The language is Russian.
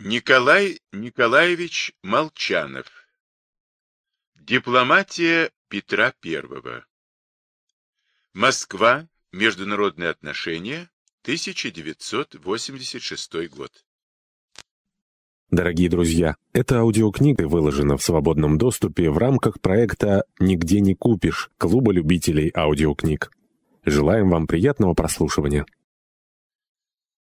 Николай Николаевич Молчанов. Дипломатия Петра I. Москва. Международные отношения. 1986 год. Дорогие друзья, эта аудиокнига выложена в свободном доступе в рамках проекта «Нигде не купишь» Клуба любителей аудиокниг. Желаем вам приятного прослушивания.